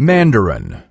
Mandarin.